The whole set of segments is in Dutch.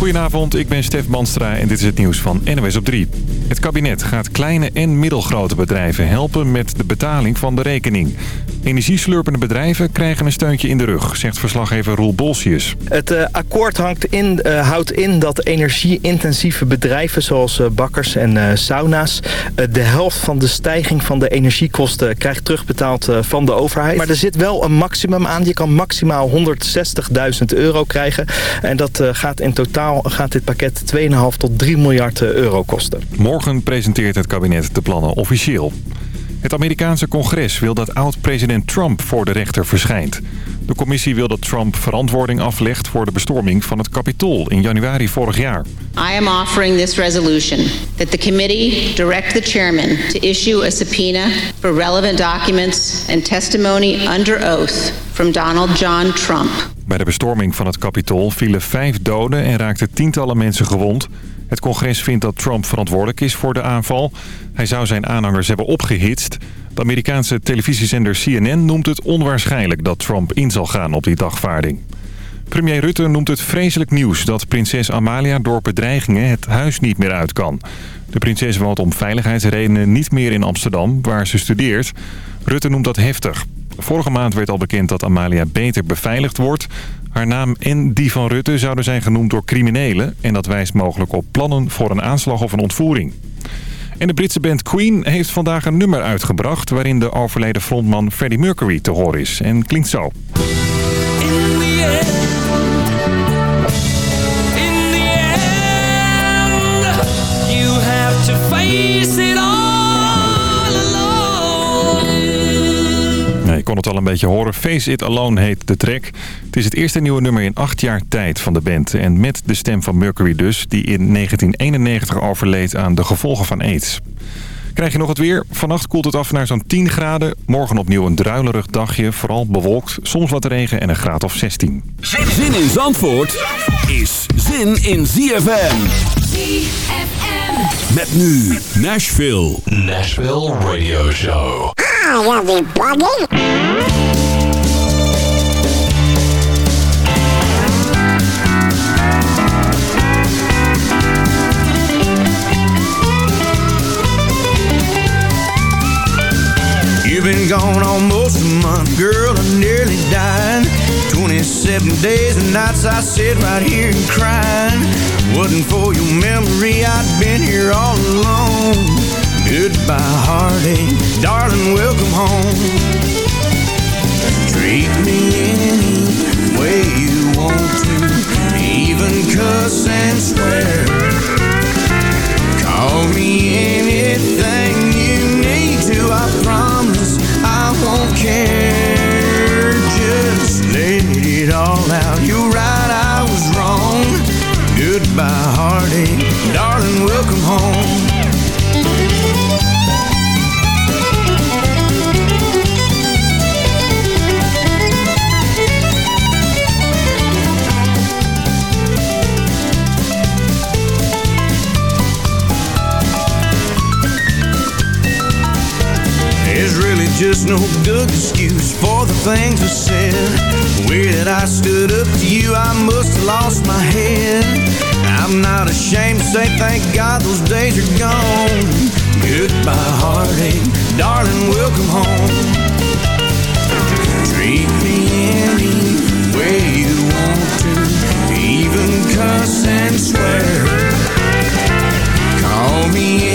Goedenavond, ik ben Stef Banstra en dit is het nieuws van NOS op 3. Het kabinet gaat kleine en middelgrote bedrijven helpen met de betaling van de rekening. Energieslurpende bedrijven krijgen een steuntje in de rug, zegt verslaggever Roel Bolsius. Het uh, akkoord hangt in, uh, houdt in dat energie-intensieve bedrijven zoals uh, bakkers en sauna's... de helft van de stijging van de energiekosten krijgt terugbetaald van de overheid. Maar er zit wel een maximum aan. Je kan maximaal 160.000 euro krijgen. En dat gaat in totaal gaat dit pakket 2,5 tot 3 miljard euro kosten. Morgen presenteert het kabinet de plannen officieel. Het Amerikaanse congres wil dat oud-president Trump voor de rechter verschijnt. De commissie wil dat Trump verantwoording aflegt voor de bestorming van het Capitool in januari vorig jaar. I am offering this resolution that the committee direct the chairman to issue a subpoena for relevant documents and testimony under oath from Donald John Trump. Bij de bestorming van het Capitool vielen vijf doden en raakten tientallen mensen gewond. Het congres vindt dat Trump verantwoordelijk is voor de aanval. Hij zou zijn aanhangers hebben opgehitst. De Amerikaanse televisiezender CNN noemt het onwaarschijnlijk dat Trump in zal gaan op die dagvaarding. Premier Rutte noemt het vreselijk nieuws dat prinses Amalia door bedreigingen het huis niet meer uit kan. De prinses woont om veiligheidsredenen niet meer in Amsterdam, waar ze studeert. Rutte noemt dat heftig. Vorige maand werd al bekend dat Amalia beter beveiligd wordt. Haar naam en die van Rutte zouden zijn genoemd door criminelen... en dat wijst mogelijk op plannen voor een aanslag of een ontvoering. En de Britse band Queen heeft vandaag een nummer uitgebracht... waarin de overleden frontman Freddie Mercury te horen is. En klinkt zo. Je kon het al een beetje horen. Face It Alone heet de track. Het is het eerste nieuwe nummer in acht jaar tijd van de band. En met de stem van Mercury dus, die in 1991 overleed aan de gevolgen van aids. Krijg je nog het weer? Vannacht koelt het af naar zo'n 10 graden. Morgen opnieuw een druilerig dagje, vooral bewolkt. Soms wat regen en een graad of 16. Zin in Zandvoort is zin in ZFM. ZFM. Met nu Nashville. Nashville Radio Show. Ah, you'll be bugging. You've been gone almost a month, girl, I nearly died. 27 days and nights I sit right here and crying. Wasn't for your memory, I'd been here all alone. Goodbye, heartache, darling, welcome home. Treat me any way you want to, even cuss and swear. Call me anything you need to, I promise I won't care. Just let it all out. You're right, I was wrong. Goodbye, heartache, darling, welcome home. Just no good excuse for the things I said. Way that I stood up to you, I must have lost my head. I'm not ashamed to say thank God those days are gone. Goodbye, heartache, darling, welcome home. Treat me any way you want to, even cuss and swear. Call me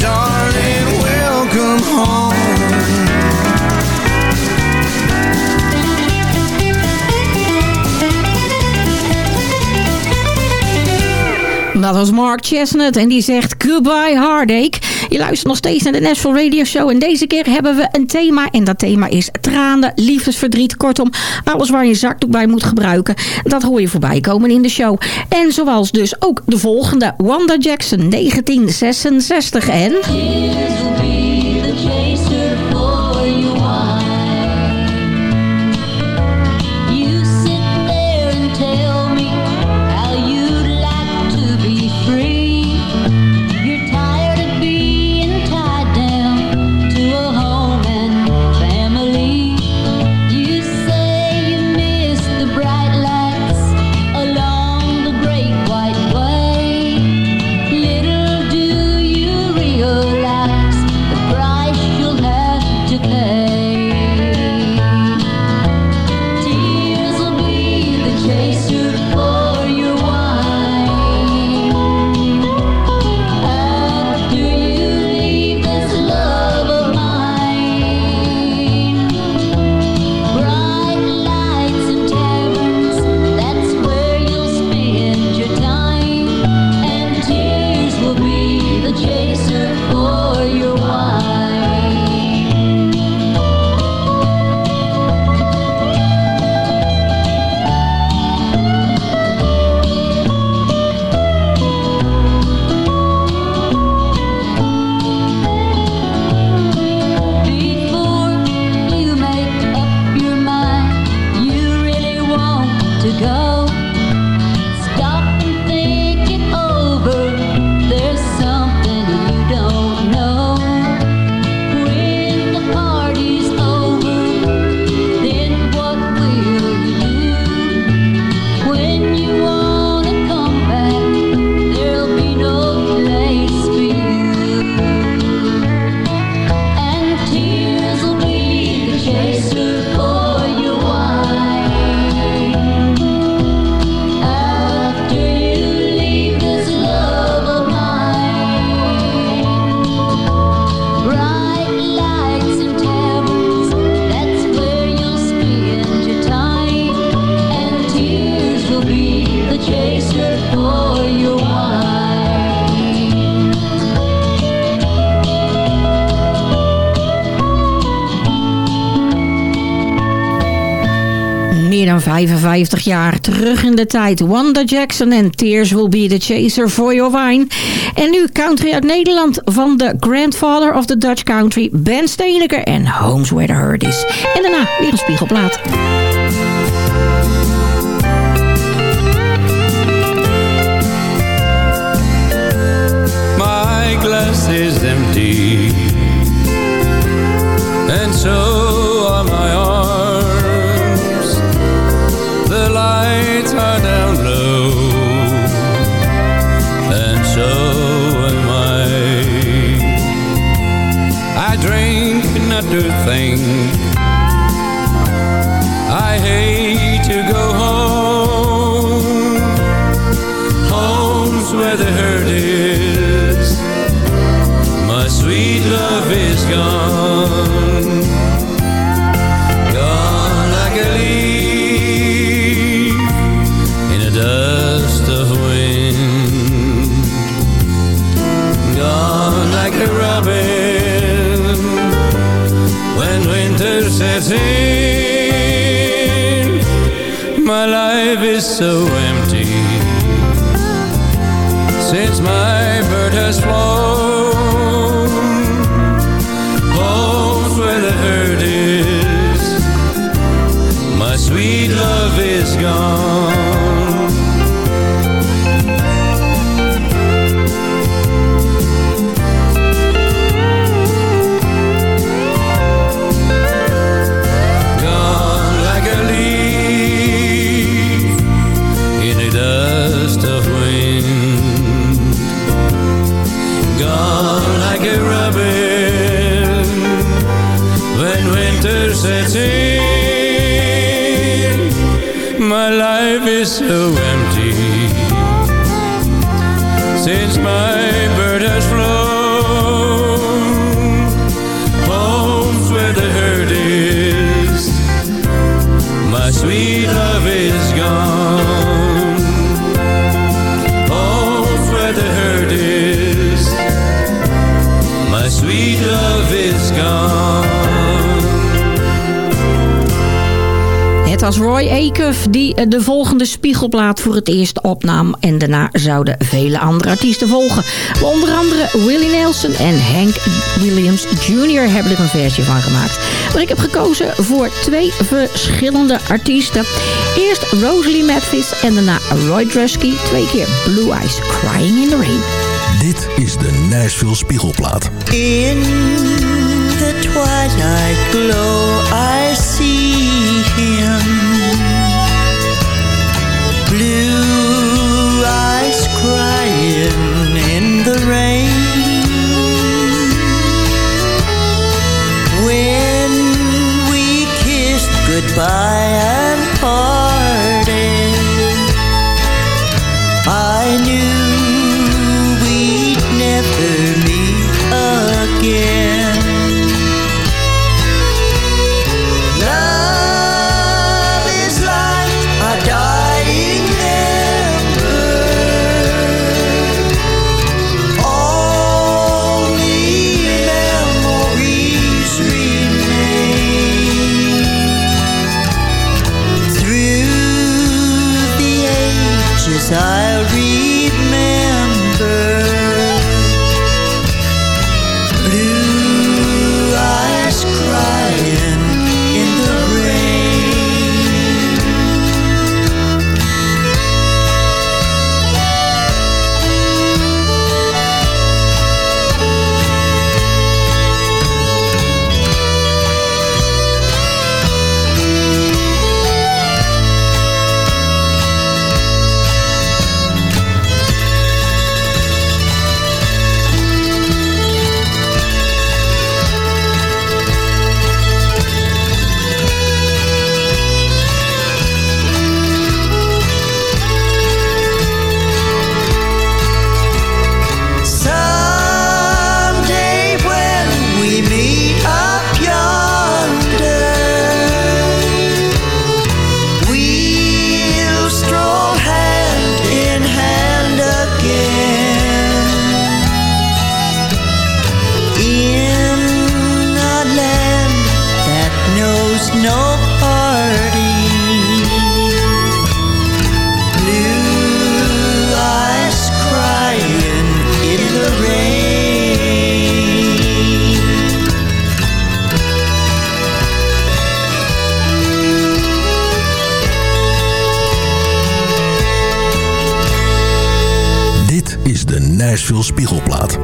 darling, welcome home. Dat was Mark Chestnut en die zegt Goodbye Heartache. Je luistert nog steeds naar de Nashville Radio Show. En deze keer hebben we een thema. En dat thema is tranen, liefdesverdriet. Kortom, alles waar je zakdoek bij moet gebruiken. Dat hoor je voorbij komen in de show. En zoals dus ook de volgende. Wanda Jackson, 1966 en... 55 jaar terug in de tijd. Wanda Jackson en Tears Will Be The Chaser for Your Wine. En nu country uit Nederland van de grandfather of the Dutch country, Ben Steeneker en Homes Where the Hurt Is. En daarna weer een spiegelplaat. My glass is empty, and so thing. Life is so empty since my bird has flown. Home's where the hurt is. My sweet love is gone. De volgende spiegelplaat voor het eerst opnam. En daarna zouden vele andere artiesten volgen. Onder andere Willie Nelson en Hank Williams Jr. hebben er een versie van gemaakt. Maar ik heb gekozen voor twee verschillende artiesten. Eerst Rosalie Mathis en daarna Roy Drusky. Twee keer Blue Eyes Crying in the Rain. Dit is de Nashville Spiegelplaat. In the twilight glow I see goodbye and parted. I knew Nashville Spiegelplaat.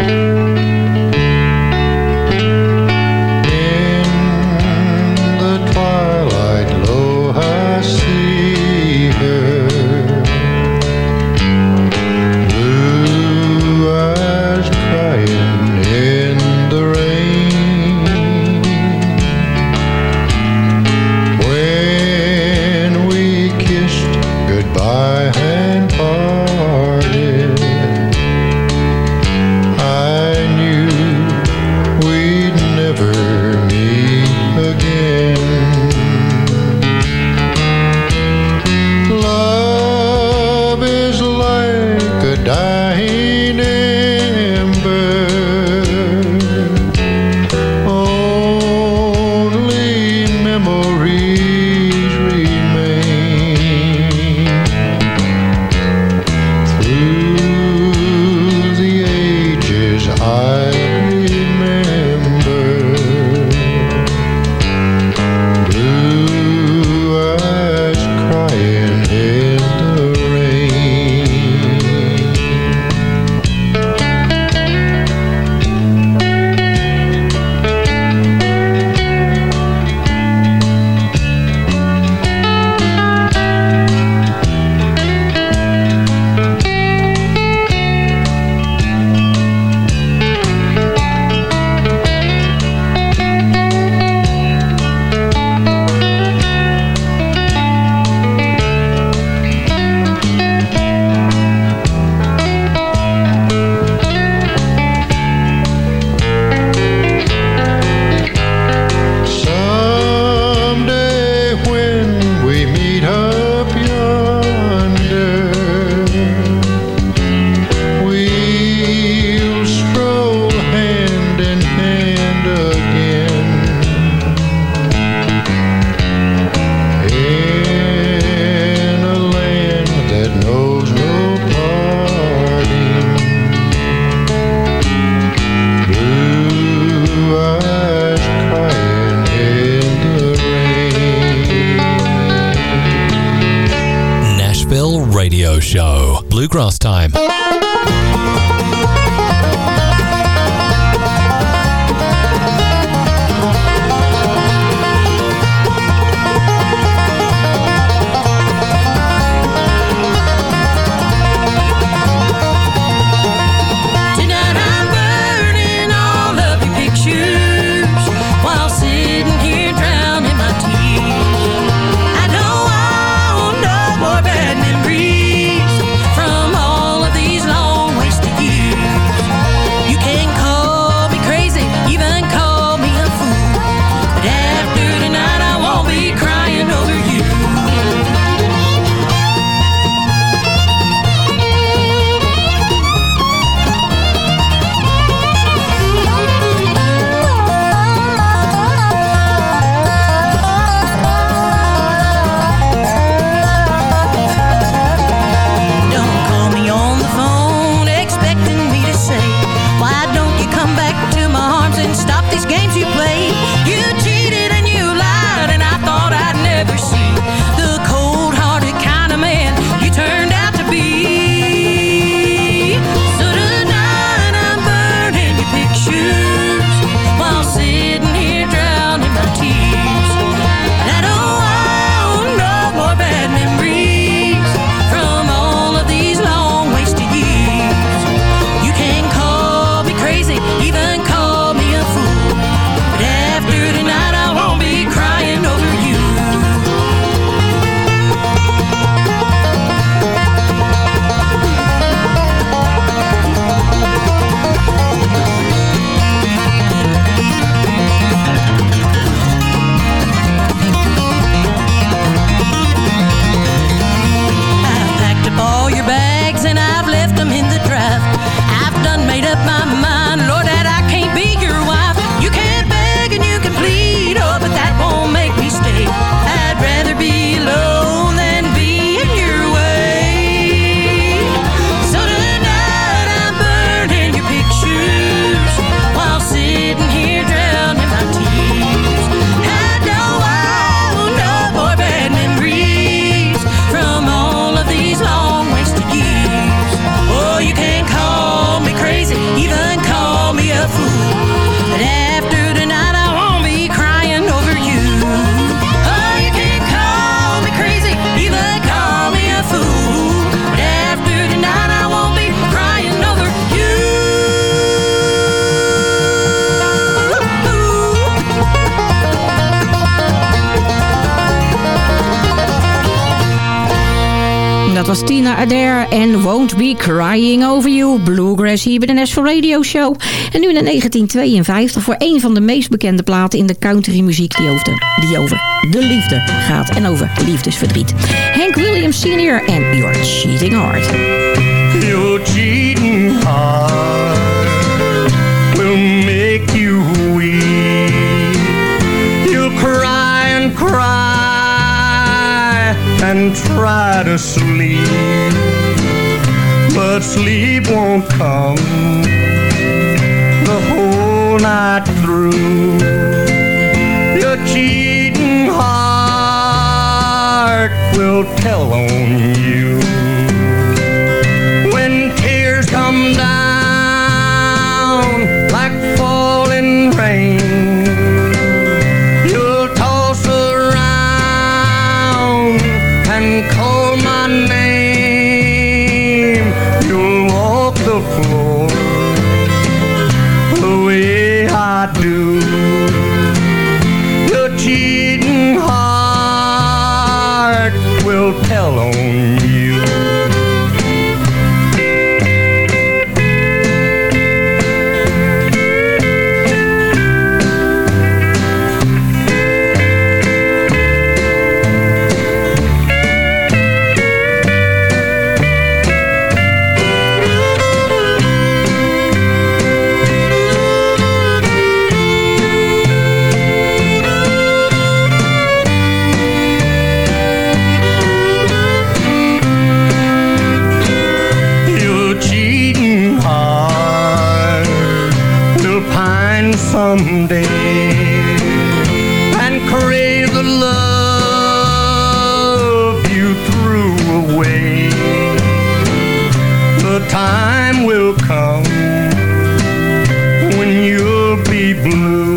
Over You, Bluegrass hier bij de Nashville Radio Show. En nu in 1952 voor een van de meest bekende platen in de countrymuziek die over die over de liefde gaat en over liefdesverdriet. Hank Williams Sr. en You're Cheating Hard. You're cheating hard will make you weep. You'll cry and cry and try to sleep. but sleep won't come the whole night through. Your cheating heart will tell on you. hell on time will come when you'll be blue.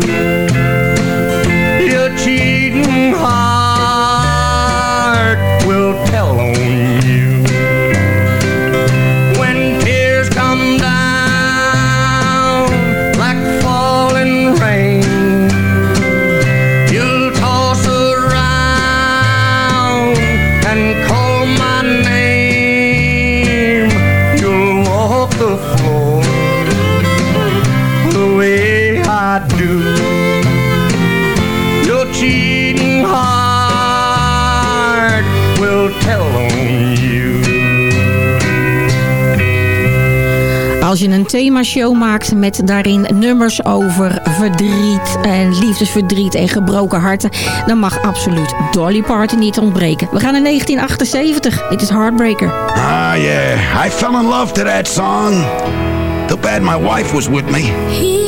als je een themashow maakt met daarin nummers over verdriet en liefdesverdriet en gebroken harten, dan mag absoluut Dolly Parton niet ontbreken. We gaan naar 1978. Dit is Heartbreaker. Ah yeah, I fell in love to that song. Too bad my wife was with me.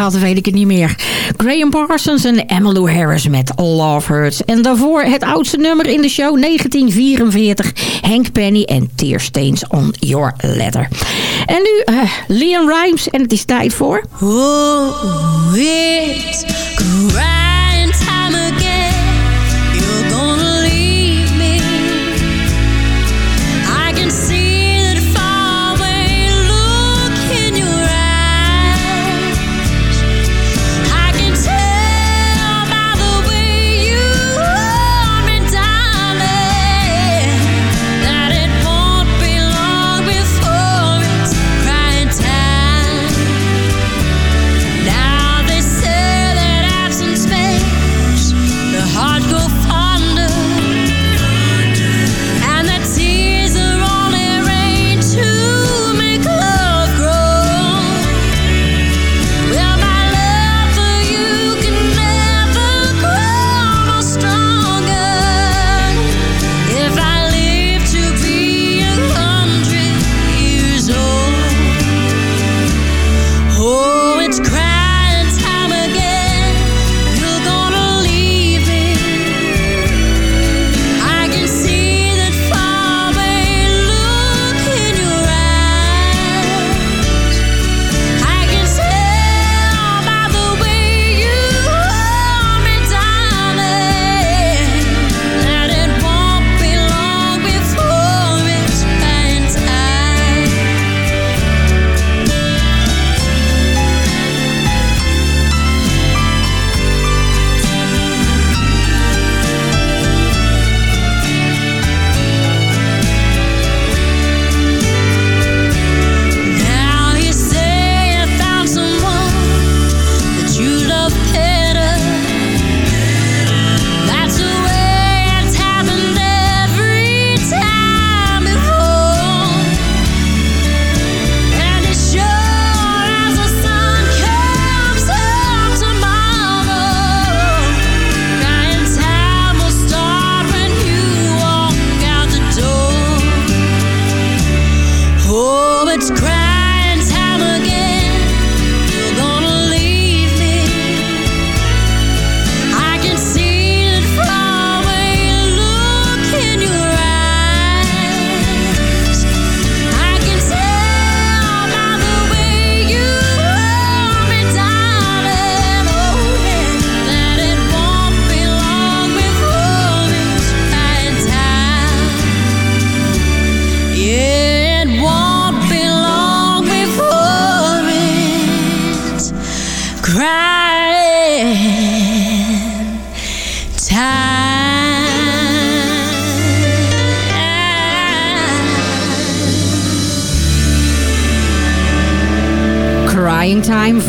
gaten weet ik het niet meer. Graham Parsons en Emmylou Harris met Love Hurts. En daarvoor het oudste nummer in de show 1944. Hank Penny en Tearstains on Your Letter. En nu eh, uh, Leon Rimes en het is tijd voor... Oh, it's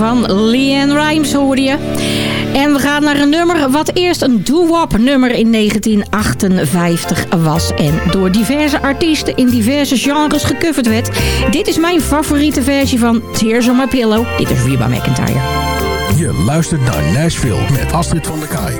van Leanne Rimes hoorde je. En we gaan naar een nummer wat eerst een doo-wop nummer in 1958 was. En door diverse artiesten in diverse genres gecoverd werd. Dit is mijn favoriete versie van Tears on My Pillow. Dit is Reba McIntyre. Je luistert naar Nashville met Astrid van der Kaai.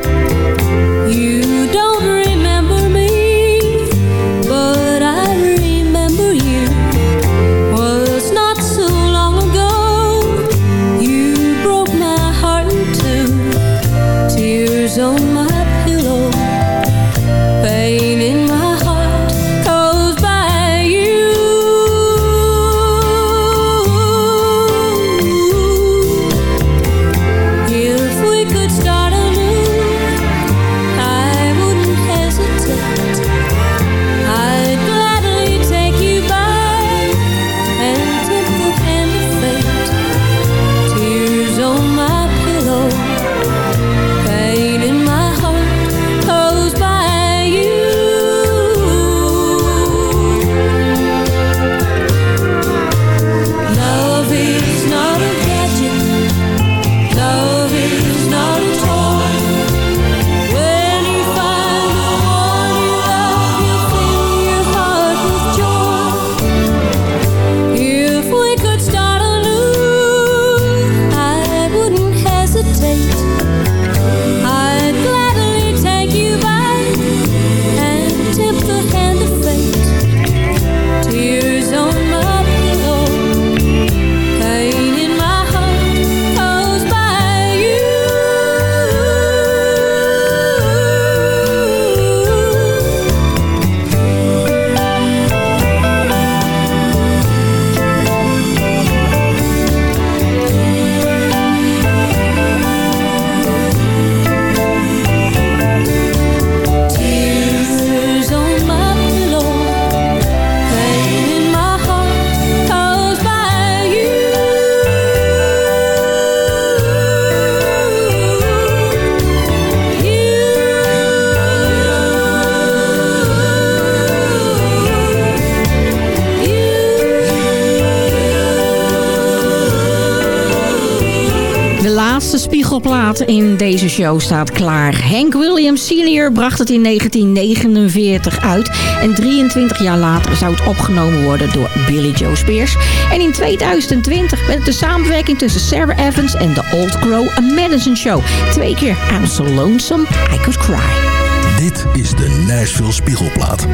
Deze show staat klaar. Hank Williams Sr. bracht het in 1949 uit. En 23 jaar later zou het opgenomen worden door Billy Joe Spears. En in 2020 werd het de samenwerking tussen Sarah Evans en de Old Crow A Madison Show. Twee keer I'm So Lonesome I Could Cry. Dit is de Nashville Spiegelplaat.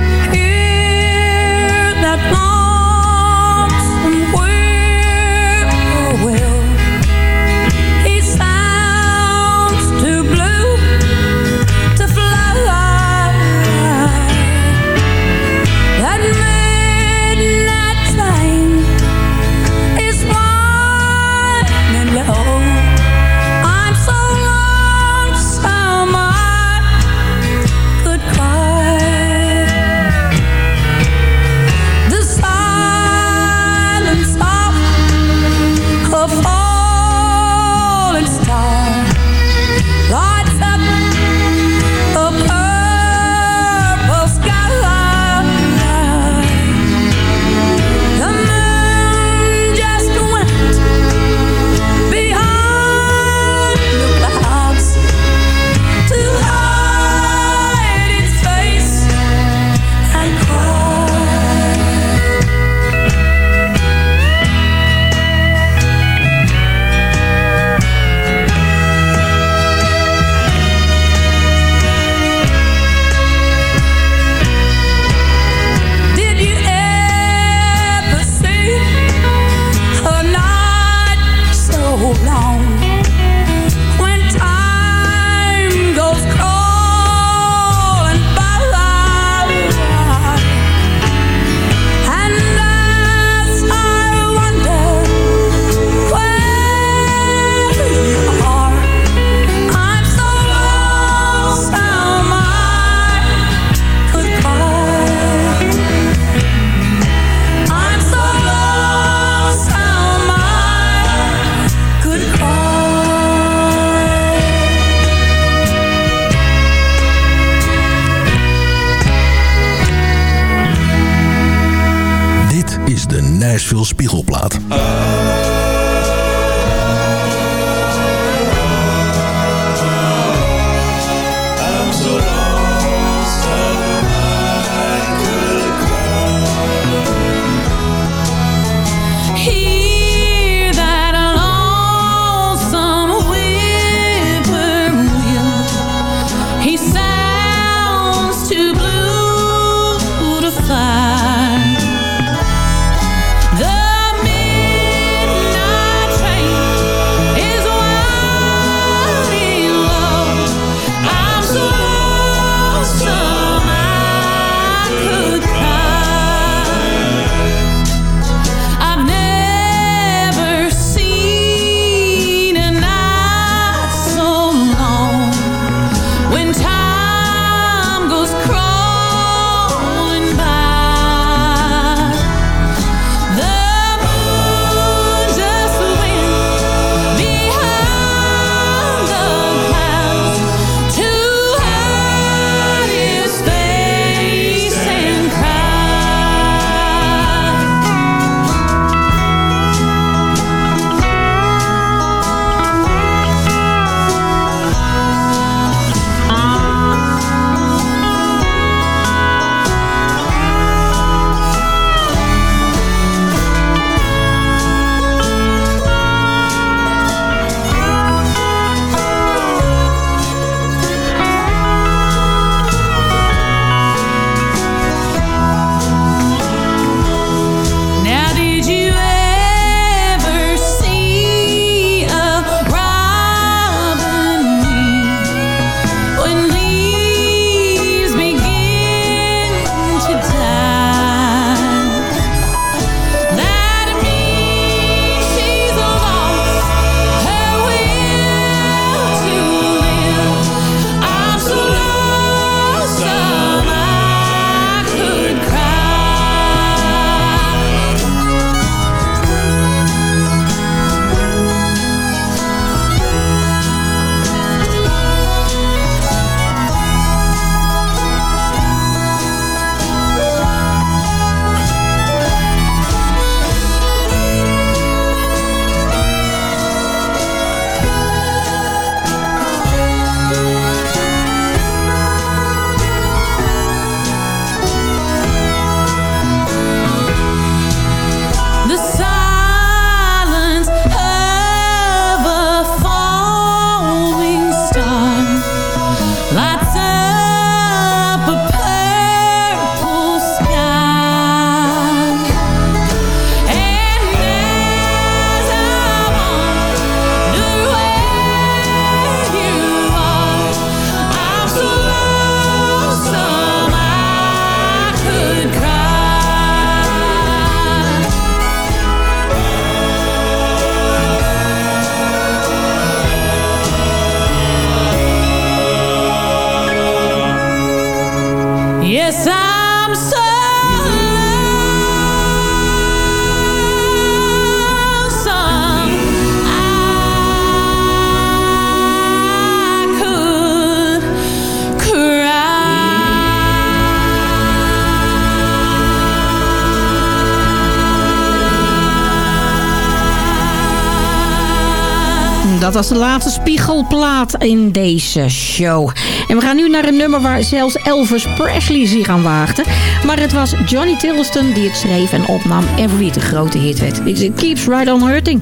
was de laatste spiegelplaat in deze show. En we gaan nu naar een nummer waar zelfs Elvis Presley zich aan waagde. Maar het was Johnny Tilliston die het schreef en opnam en voor wie een grote hit werd. It keeps right on hurting.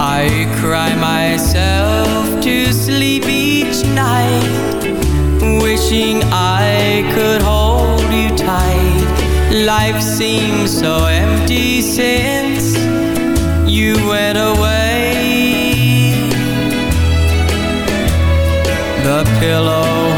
I cry myself to sleep each night Wishing I could hold you tight Life seems so empty since you went away A pillow.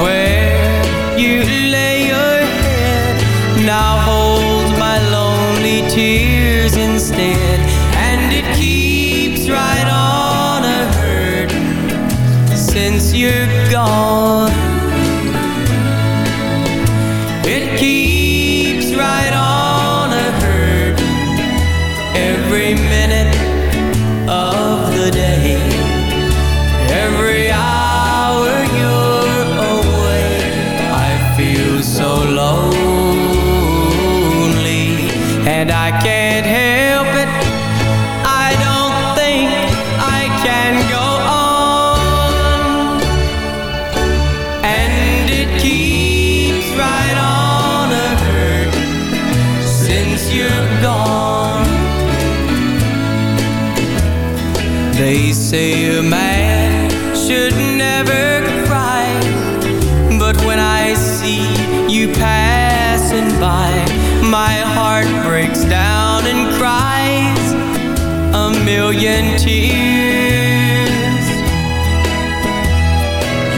and tears.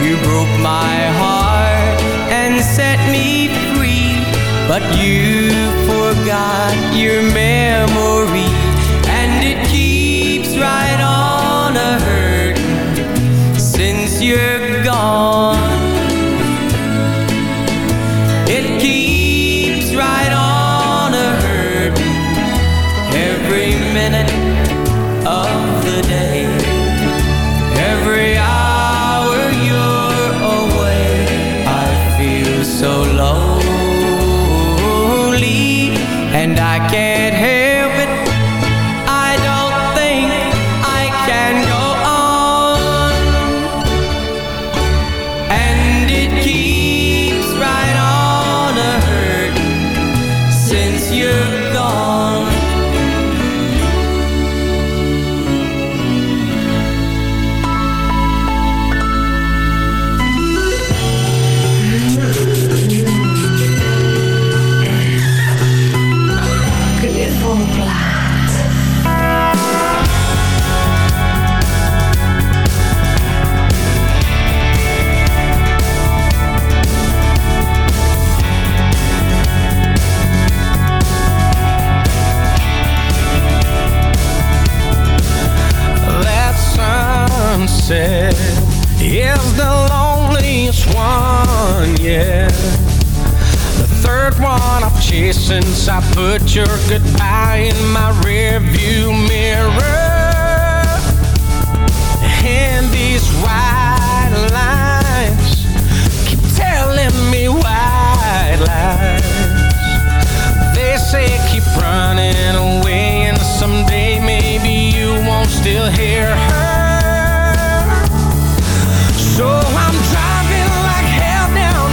You broke my heart and set me free But you forgot your man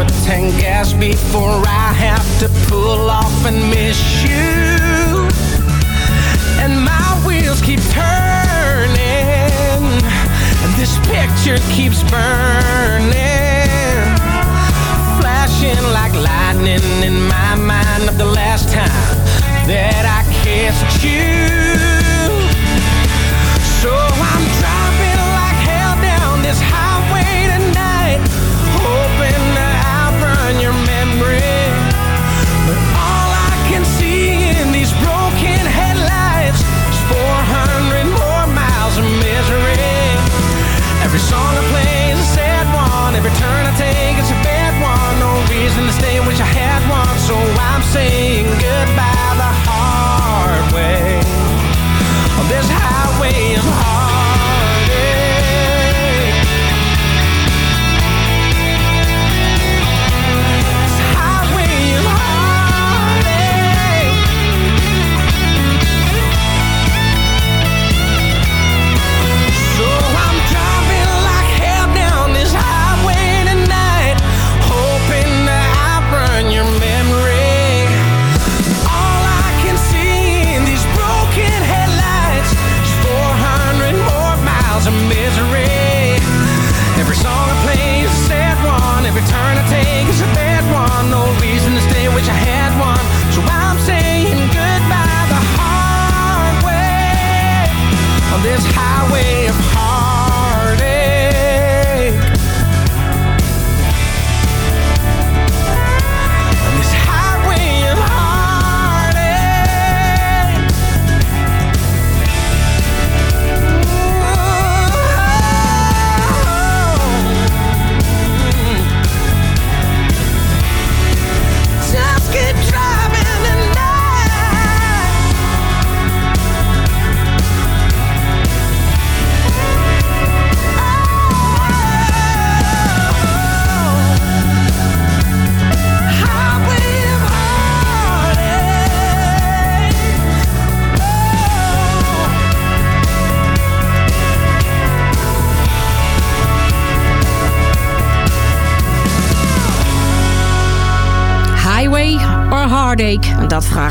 for tank gas before I have to pull off and miss you. And my wheels keep turning, and this picture keeps burning, flashing like lightning in my mind of the last time that I kissed you.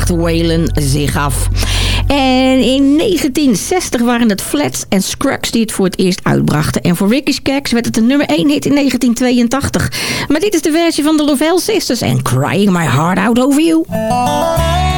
Vraagt zich af. En in 1960 waren het Flats en Scruggs die het voor het eerst uitbrachten. En voor Ricky Skaggs werd het een nummer 1 hit in 1982. Maar dit is de versie van de Lovell Sisters en Crying My Heart Out Over You.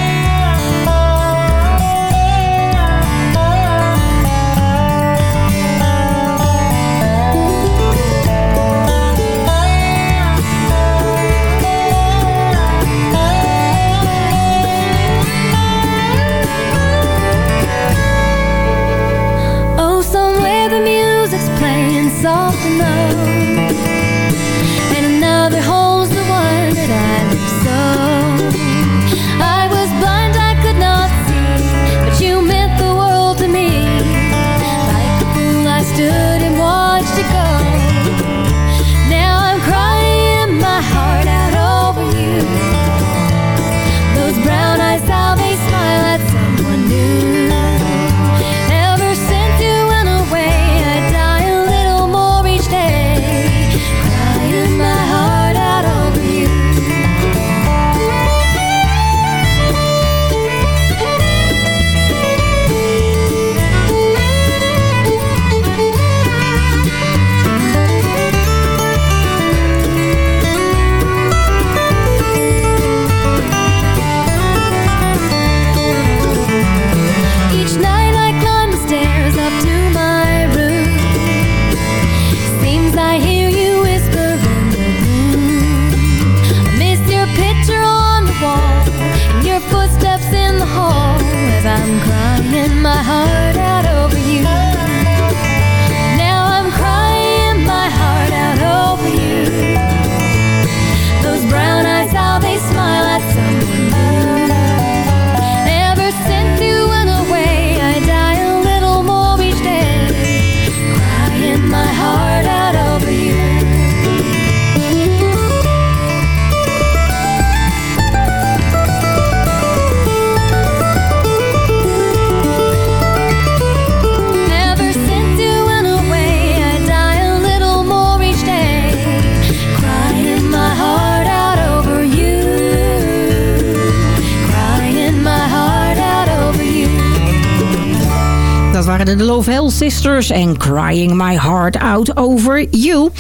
De Lovell Sisters en Crying My Heart Out Over You.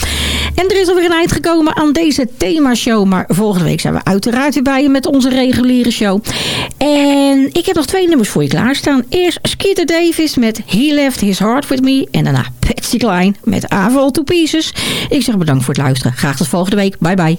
En er is alweer een eind gekomen aan deze themashow. Maar volgende week zijn we uiteraard weer bij je met onze reguliere show. En ik heb nog twee nummers voor je klaarstaan. Eerst Skeeter Davis met He Left His Heart With Me. En daarna Patsy Cline met Aval to Pieces. Ik zeg bedankt voor het luisteren. Graag tot volgende week. Bye bye.